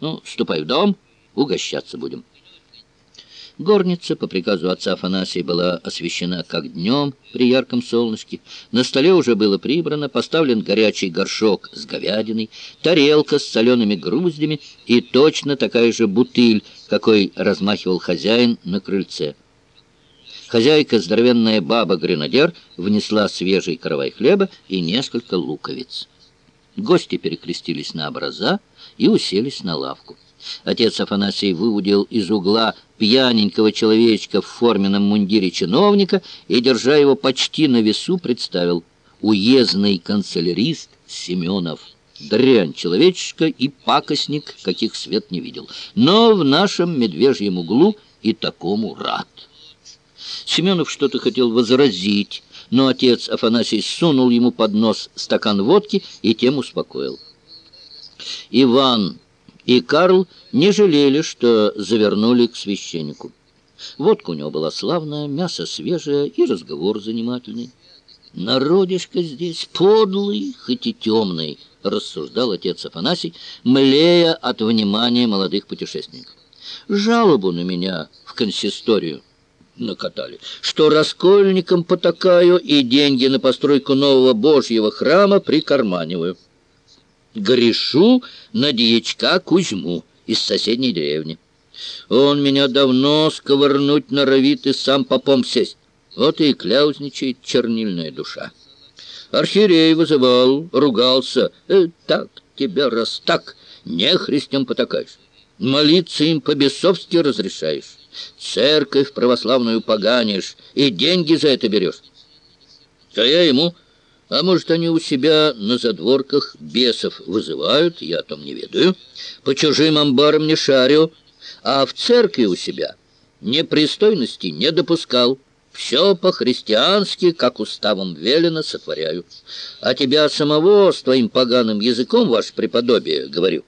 Ну, ступай в дом, угощаться будем. Горница по приказу отца Афанасия была освещена как днем при ярком солнышке. На столе уже было прибрано, поставлен горячий горшок с говядиной, тарелка с солеными груздями и точно такая же бутыль, какой размахивал хозяин на крыльце. Хозяйка, здоровенная баба-гренадер, внесла свежий каравай хлеба и несколько луковиц. Гости перекрестились на образа и уселись на лавку. Отец Афанасий выудил из угла пьяненького человечка в форменном мундире чиновника и, держа его почти на весу, представил уездный канцелярист Семенов. Дрянь человечка и пакостник, каких свет не видел. Но в нашем медвежьем углу и такому рад. Семенов что-то хотел возразить, но отец Афанасий сунул ему под нос стакан водки и тем успокоил. Иван и Карл не жалели, что завернули к священнику. Водка у него была славная, мясо свежее и разговор занимательный. «Народишко здесь подлый, хоть и темный», — рассуждал отец Афанасий, млея от внимания молодых путешественников. «Жалобу на меня в консисторию накатали, что раскольникам потакаю и деньги на постройку нового Божьего храма прикарманиваю» грешу на дьячка Кузьму из соседней деревни. Он меня давно сковырнуть норовит и сам попом сесть. Вот и кляузничает чернильная душа. Архиерей вызывал, ругался. Э, так тебя раз так, нехристям потакаешь. Молиться им по-бесовски разрешаешь. Церковь православную поганишь и деньги за это берешь. А я ему а может, они у себя на задворках бесов вызывают, я о том не ведаю. По чужим амбарам не шарю, а в церкви у себя непристойности не допускал. Все по-христиански, как уставом велено, сотворяю. А тебя самого с твоим поганым языком, ваше преподобие, говорю,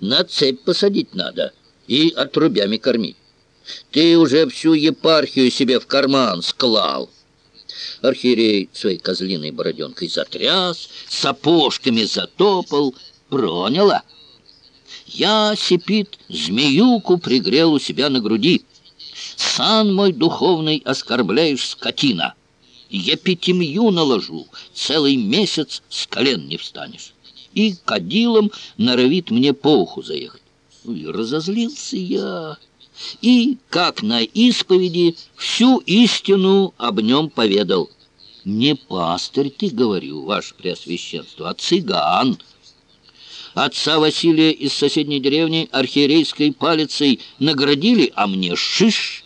на цепь посадить надо и отрубями кормить. Ты уже всю епархию себе в карман склал». Архиерей своей козлиной бороденкой затряс, сапожками затопал. Проняла. Я, сипит, змеюку пригрел у себя на груди. Сан мой духовный оскорбляешь, скотина. Епитемью наложу, целый месяц с колен не встанешь. И кадилом норовит мне по уху заехать. И разозлился я и, как на исповеди, всю истину об нем поведал. «Не пастырь ты, говорю, ваше преосвященство, а цыган». Отца Василия из соседней деревни архиерейской палицей наградили, а мне шиш.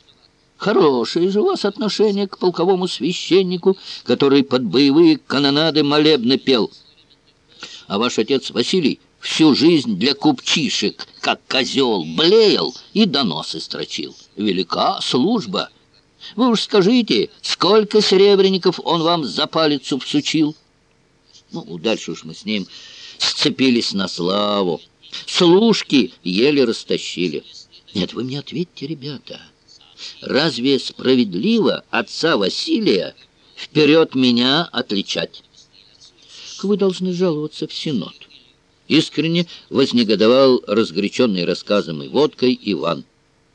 Хорошее же у вас отношение к полковому священнику, который под боевые канонады молебно пел. А ваш отец Василий всю жизнь для купчишек, как козел, блеял и доносы строчил. Велика служба. Вы уж скажите, сколько серебряников он вам за палицу всучил? Ну, дальше уж мы с ним сцепились на славу. Служки еле растащили. Нет, вы мне ответьте, ребята, разве справедливо отца Василия вперед меня отличать? Вы должны жаловаться в Синод. Искренне вознегодовал разгоряченный рассказом и водкой Иван.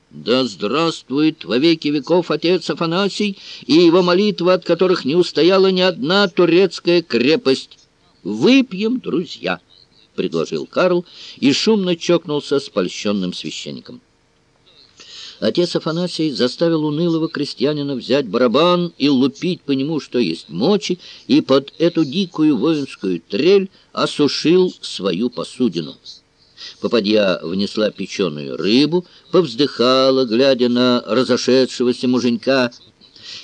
Да здравствует во веки веков отец Афанасий и его молитва, от которых не устояла ни одна турецкая крепость. Выпьем, друзья, — предложил Карл и шумно чокнулся с польщенным священником. Отец Афанасий заставил унылого крестьянина взять барабан и лупить по нему, что есть мочи, и под эту дикую воинскую трель осушил свою посудину. Попадья внесла печеную рыбу, повздыхала, глядя на разошедшегося муженька,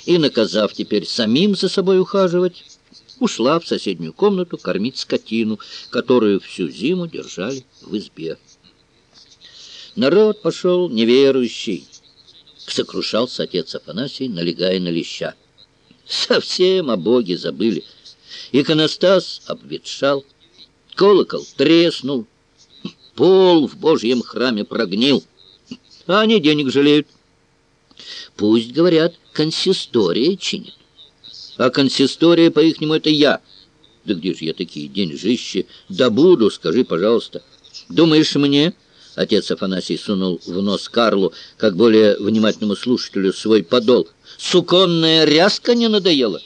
и, наказав теперь самим за собой ухаживать, ушла в соседнюю комнату кормить скотину, которую всю зиму держали в избе. Народ пошел неверующий, сокрушался отец Афанасий, налегая на леща. Совсем о Боге забыли. Иконостас обветшал, колокол треснул, пол в Божьем храме прогнил, а они денег жалеют. Пусть, говорят, консистория чинит. А консистория, по-ихнему, это я. Да где же я такие деньжищи добуду, скажи, пожалуйста. Думаешь, мне Отец Афанасий сунул в нос Карлу, как более внимательному слушателю, свой подол. «Суконная ряска не надоела?»